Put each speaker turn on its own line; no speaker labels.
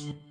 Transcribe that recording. Peace.